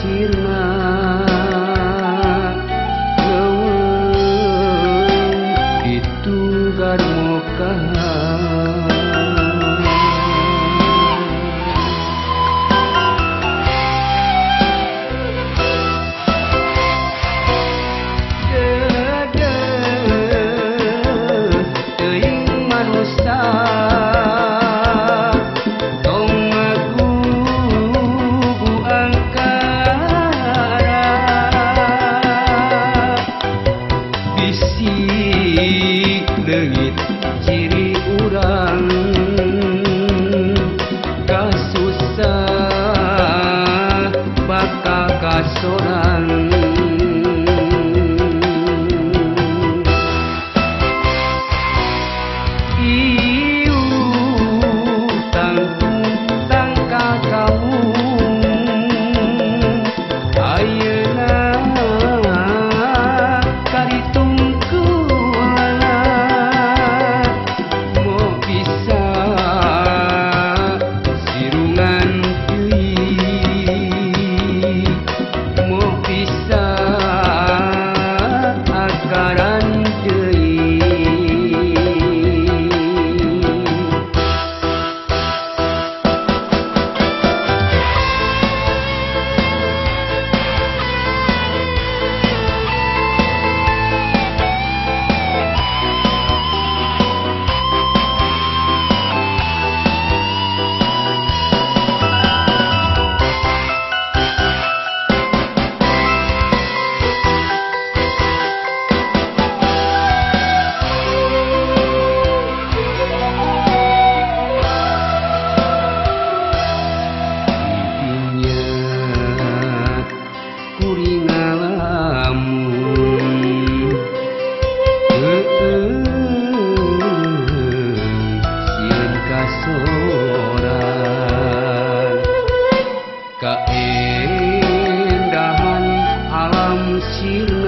Ciro legit ciri urang. Kasusah bakal kasoran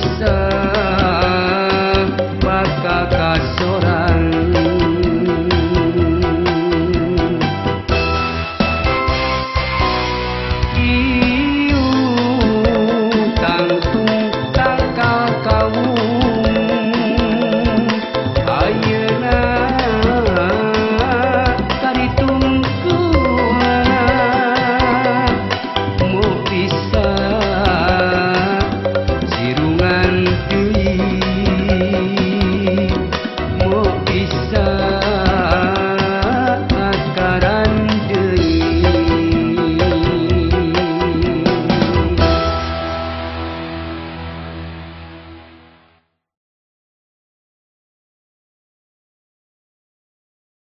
So.